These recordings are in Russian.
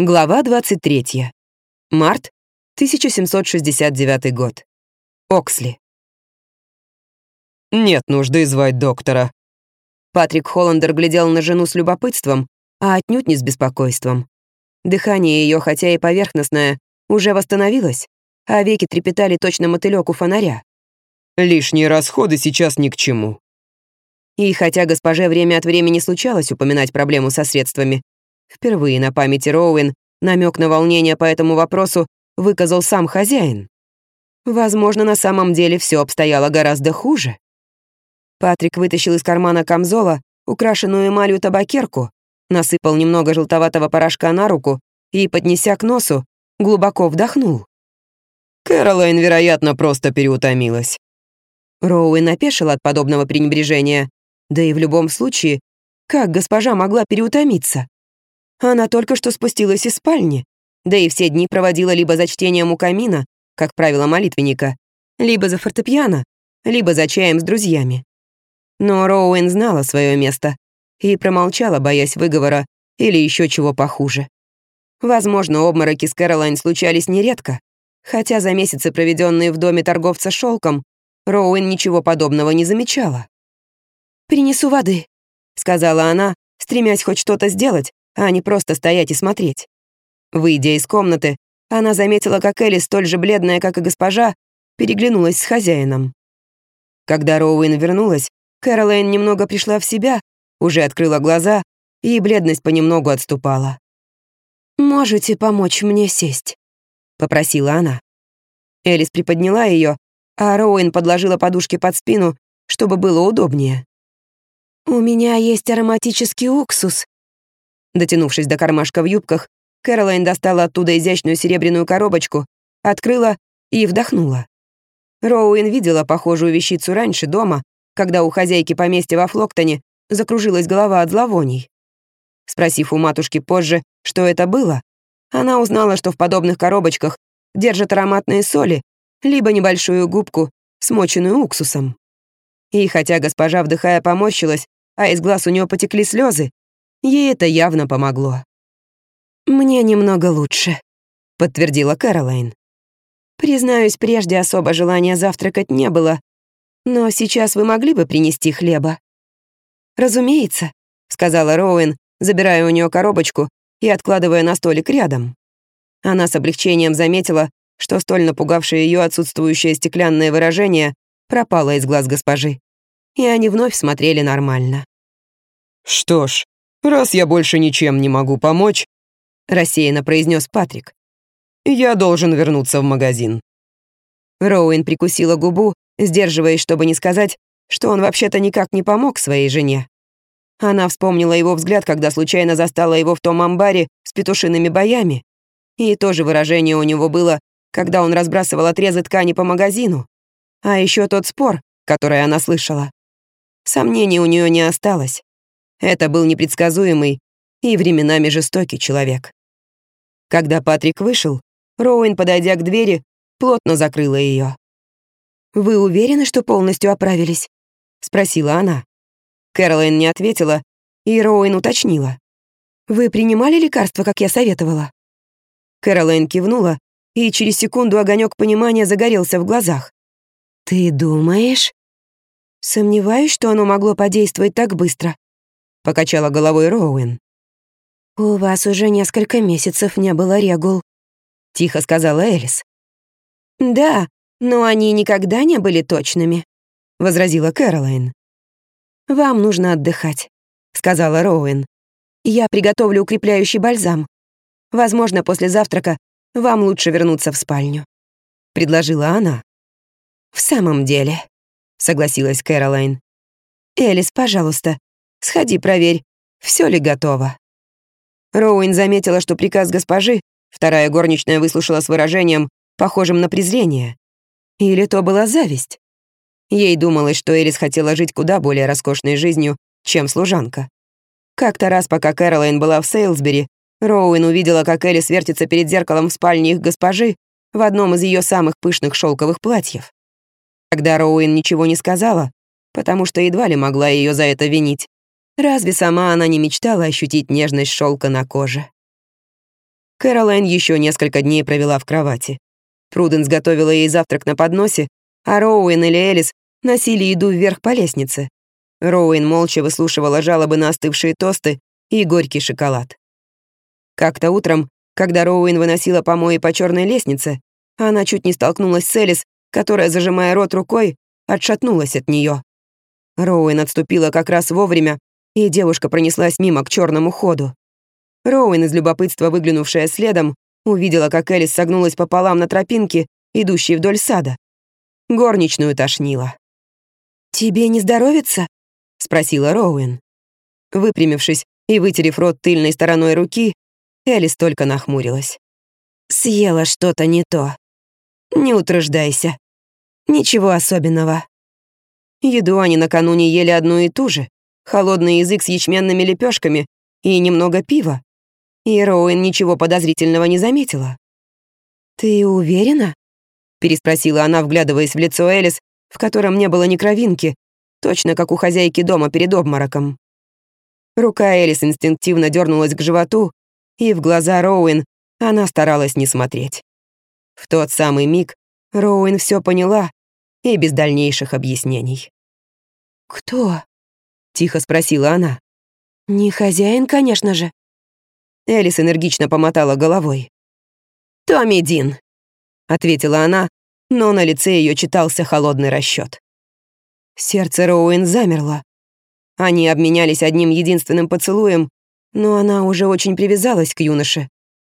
Глава 23. Март, 1769 год. Оксли. «Нет нужды звать доктора». Патрик Холландер глядел на жену с любопытством, а отнюдь не с беспокойством. Дыхание ее, хотя и поверхностное, уже восстановилось, а веки трепетали точно мотылек у фонаря. «Лишние расходы сейчас ни к чему». И хотя госпоже время от времени случалось упоминать проблему со средствами, Впервые на памяти Роуэн намек на волнение по этому вопросу выказал сам хозяин. Возможно, на самом деле все обстояло гораздо хуже. Патрик вытащил из кармана камзола украшенную эмалью табакерку, насыпал немного желтоватого порошка на руку и, поднеся к носу, глубоко вдохнул. Кэролайн, вероятно, просто переутомилась. Роуэн опешил от подобного пренебрежения. Да и в любом случае, как госпожа могла переутомиться? Она только что спустилась из спальни, да и все дни проводила либо за чтением у камина, как правило молитвенника, либо за фортепиано, либо за чаем с друзьями. Но Роуэн знала свое место и промолчала, боясь выговора или еще чего похуже. Возможно, обмороки с Кэролайн случались нередко, хотя за месяцы, проведенные в доме торговца шелком, Роуэн ничего подобного не замечала. «Принесу воды», — сказала она, стремясь хоть что-то сделать, а не просто стоять и смотреть. Выйдя из комнаты, она заметила, как Элли, столь же бледная, как и госпожа, переглянулась с хозяином. Когда Роуэн вернулась, Кэролайн немного пришла в себя, уже открыла глаза, и бледность понемногу отступала. «Можете помочь мне сесть?» — попросила она. Элис приподняла ее, а Роуэн подложила подушки под спину, чтобы было удобнее. «У меня есть ароматический уксус», Дотянувшись до кармашка в юбках, Кэролайн достала оттуда изящную серебряную коробочку, открыла и вдохнула. Роуэн видела похожую вещицу раньше дома, когда у хозяйки поместья во Флоктоне закружилась голова от зловоний. Спросив у матушки позже, что это было, она узнала, что в подобных коробочках держат ароматные соли, либо небольшую губку, смоченную уксусом. И хотя госпожа, вдыхая, поморщилась, а из глаз у нее потекли слезы, Ей это явно помогло. «Мне немного лучше», — подтвердила Кэролайн. «Признаюсь, прежде особо желания завтракать не было, но сейчас вы могли бы принести хлеба?» «Разумеется», — сказала Роуэн, забирая у нее коробочку и откладывая на столик рядом. Она с облегчением заметила, что столь напугавшее ее отсутствующее стеклянное выражение пропало из глаз госпожи, и они вновь смотрели нормально. «Что ж, «Раз я больше ничем не могу помочь», — рассеянно произнес Патрик, «я должен вернуться в магазин». Роуэн прикусила губу, сдерживаясь, чтобы не сказать, что он вообще-то никак не помог своей жене. Она вспомнила его взгляд, когда случайно застала его в том амбаре с петушиными боями. И то же выражение у него было, когда он разбрасывал отрезы ткани по магазину. А еще тот спор, который она слышала. Сомнений у нее не осталось. Это был непредсказуемый и временами жестокий человек. Когда Патрик вышел, Роуэн, подойдя к двери, плотно закрыла ее. «Вы уверены, что полностью оправились?» — спросила она. Кэролайн не ответила, и Роуэн уточнила. «Вы принимали лекарства, как я советовала?» Кэролайн кивнула, и через секунду огонек понимания загорелся в глазах. «Ты думаешь?» «Сомневаюсь, что оно могло подействовать так быстро», — покачала головой Роуэн. «У вас уже несколько месяцев не было регул», — тихо сказала Элис. «Да, но они никогда не были точными», — возразила Кэролайн. «Вам нужно отдыхать», — сказала Роуэн. «Я приготовлю укрепляющий бальзам. Возможно, после завтрака вам лучше вернуться в спальню», — предложила она. «В самом деле», — согласилась Кэролайн. «Элис, пожалуйста, Сходи, проверь, все ли готово». Роуэн заметила, что приказ госпожи вторая горничная выслушала с выражением, похожим на презрение. Или то была зависть. Ей думалось, что Элис хотела жить куда более роскошной жизнью, чем служанка. Как-то раз, пока Кэролайн была в Сейлсбери, Роуэн увидела, как Элис вертится перед зеркалом в спальне их госпожи в одном из ее самых пышных шелковых платьев. Когда Роуэн ничего не сказала, потому что едва ли могла ее за это винить, Разве сама она не мечтала ощутить нежность шелка на коже? Кэролайн еще несколько дней провела в кровати. Пруденс готовила ей завтрак на подносе, а Роуэн или Элис носили еду вверх по лестнице. Роуэн молча выслушивала жалобы на остывшие тосты и горький шоколад. Как-то утром, когда Роуэн выносила помои по черной лестнице, она чуть не столкнулась с Элис, которая, зажимая рот рукой, отшатнулась от нее. Роуэн отступила как раз вовремя, и девушка пронеслась мимо к черному ходу. Роуэн, из любопытства выглянувшая следом, увидела, как Элис согнулась пополам на тропинке, идущей вдоль сада. Горничную тошнило. «Тебе не здоровится?» — спросила Роуэн. Выпрямившись и вытерев рот тыльной стороной руки, Элис только нахмурилась. «Съела что-то не то. Не утруждайся. Ничего особенного». Еду они накануне ели одну и ту же. Холодный язык с ячменными лепешками и немного пива. И Роуэн ничего подозрительного не заметила. «Ты уверена?» — переспросила она, вглядываясь в лицо Элис, в котором не было ни кровинки, точно как у хозяйки дома перед обмороком. Рука Элис инстинктивно дернулась к животу, и в глаза Роуэн она старалась не смотреть. В тот самый миг Роуэн все поняла и без дальнейших объяснений. «Кто?» — тихо спросила она. «Не хозяин, конечно же». Элис энергично помотала головой. «Томми Дин», — ответила она, но на лице ее читался холодный расчет. Сердце Роуэн замерло. Они обменялись одним единственным поцелуем, но она уже очень привязалась к юноше.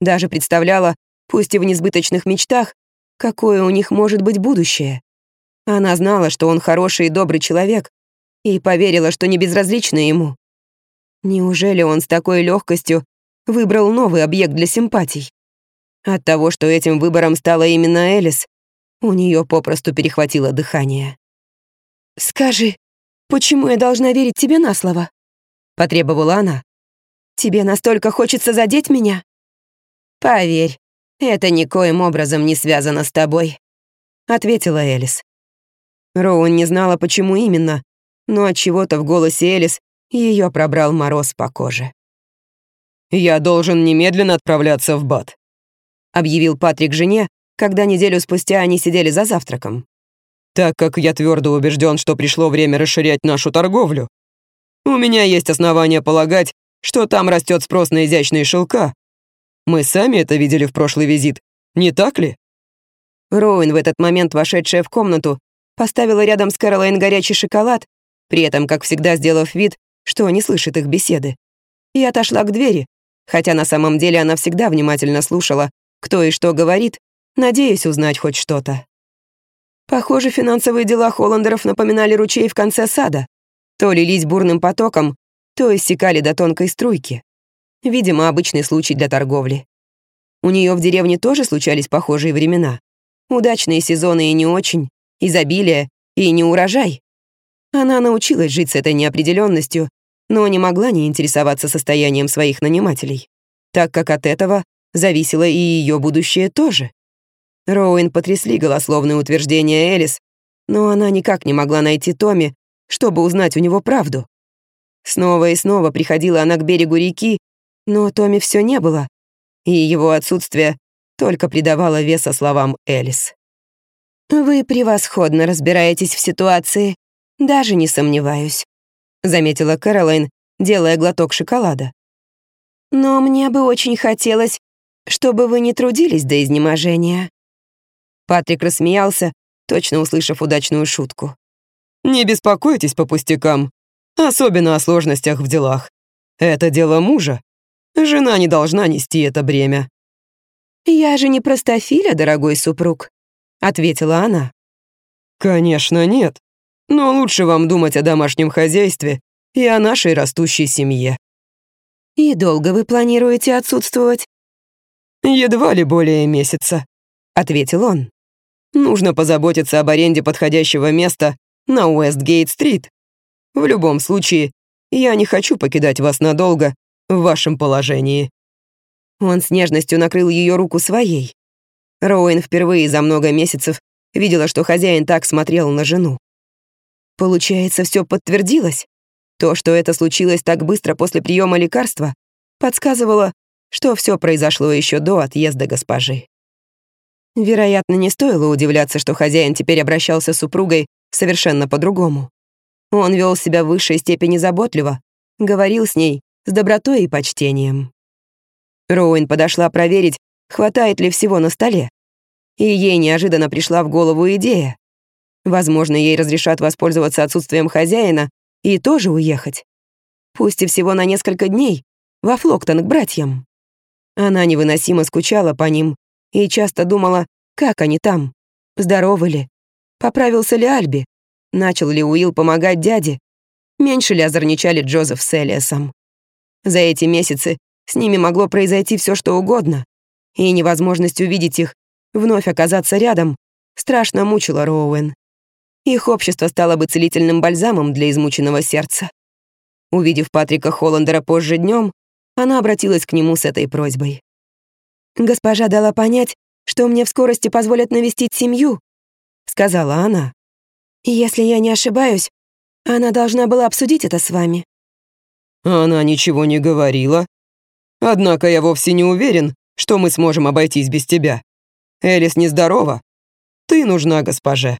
Даже представляла, пусть и в несбыточных мечтах, какое у них может быть будущее. Она знала, что он хороший и добрый человек, и поверила, что не безразлично ему. Неужели он с такой легкостью выбрал новый объект для симпатий? От того, что этим выбором стала именно Элис, у нее попросту перехватило дыхание. «Скажи, почему я должна верить тебе на слово?» — потребовала она. «Тебе настолько хочется задеть меня?» «Поверь, это никоим образом не связано с тобой», — ответила Элис. Роуэн не знала, почему именно, но от чего-то в голосе Элис ее пробрал мороз по коже. «Я должен немедленно отправляться в Бат», — объявил Патрик жене, когда неделю спустя они сидели за завтраком. «Так как я твердо убежден, что пришло время расширять нашу торговлю, у меня есть основания полагать, что там растет спрос на изящные шелка. Мы сами это видели в прошлый визит, не так ли?» Роуэн, в этот момент вошедшая в комнату, поставила рядом с Кэролайн горячий шоколад, при этом, как всегда, сделав вид, что не слышит их беседы, и отошла к двери, хотя на самом деле она всегда внимательно слушала, кто и что говорит, надеясь узнать хоть что-то. Похоже, финансовые дела Холландеров напоминали ручей в конце сада. То лились бурным потоком, то иссякали до тонкой струйки. Видимо, обычный случай для торговли. У нее в деревне тоже случались похожие времена. Удачные сезоны и не очень, изобилие и неурожай. Она научилась жить с этой неопределенностью, но не могла не интересоваться состоянием своих нанимателей, так как от этого зависело и ее будущее тоже. Роуэн потрясли голословные утверждения Элис, но она никак не могла найти Томми, чтобы узнать у него правду. Снова и снова приходила она к берегу реки, но Томми все не было, и его отсутствие только придавало веса словам Элис. «Вы превосходно разбираетесь в ситуации, даже не сомневаюсь», заметила Кэролайн, делая глоток шоколада. «Но мне бы очень хотелось, чтобы вы не трудились до изнеможения». Патрик рассмеялся, точно услышав удачную шутку. «Не беспокойтесь по пустякам, особенно о сложностях в делах. Это дело мужа. Жена не должна нести это бремя». «Я же не простофиля, дорогой супруг», — ответила она. «Конечно нет. Но лучше вам думать о домашнем хозяйстве и о нашей растущей семье». «И долго вы планируете отсутствовать?» «Едва ли более месяца», — ответил он. «Нужно позаботиться об аренде подходящего места на Уэстгейт-стрит. В любом случае, я не хочу покидать вас надолго в вашем положении». Он с нежностью накрыл ее руку своей. Роуэн впервые за много месяцев видела, что хозяин так смотрел на жену. Получается, все подтвердилось. То, что это случилось так быстро после приема лекарства, подсказывало, что все произошло еще до отъезда госпожи. Вероятно, не стоило удивляться, что хозяин теперь обращался с супругой совершенно по-другому. Он вел себя в высшей степени заботливо, говорил с ней с добротой и почтением. Роуэн подошла проверить, хватает ли всего на столе. И ей неожиданно пришла в голову идея. Возможно, ей разрешат воспользоваться отсутствием хозяина и тоже уехать. Пусть и всего на несколько дней, во Флоктон к братьям. Она невыносимо скучала по ним и часто думала, как они там, здоровы ли, поправился ли Альби, начал ли Уилл помогать дяде, меньше ли озорничали Джозеф с Элиасом. За эти месяцы с ними могло произойти все, что угодно, и невозможность увидеть их, вновь оказаться рядом, страшно мучила Роуэн. Их общество стало бы целительным бальзамом для измученного сердца. Увидев Патрика Холландера позже днем, она обратилась к нему с этой просьбой. «Госпожа дала понять, что мне в скорости позволят навестить семью», — сказала она. «Если я не ошибаюсь, она должна была обсудить это с вами». «Она ничего не говорила. Однако я вовсе не уверен, что мы сможем обойтись без тебя. Элис нездорова. Ты нужна госпоже».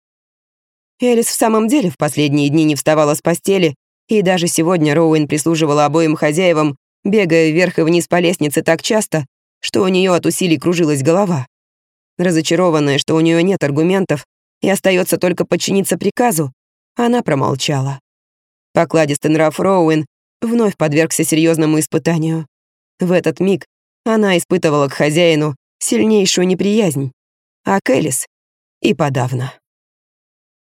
Элис в самом деле в последние дни не вставала с постели, и даже сегодня Роуэн прислуживала обоим хозяевам, бегая вверх и вниз по лестнице так часто, что у нее от усилий кружилась голова. Разочарованная, что у нее нет аргументов и остается только подчиниться приказу, она промолчала. Покладистый нрав Роуэн вновь подвергся серьезному испытанию. В этот миг она испытывала к хозяину сильнейшую неприязнь, а Келлис и подавно.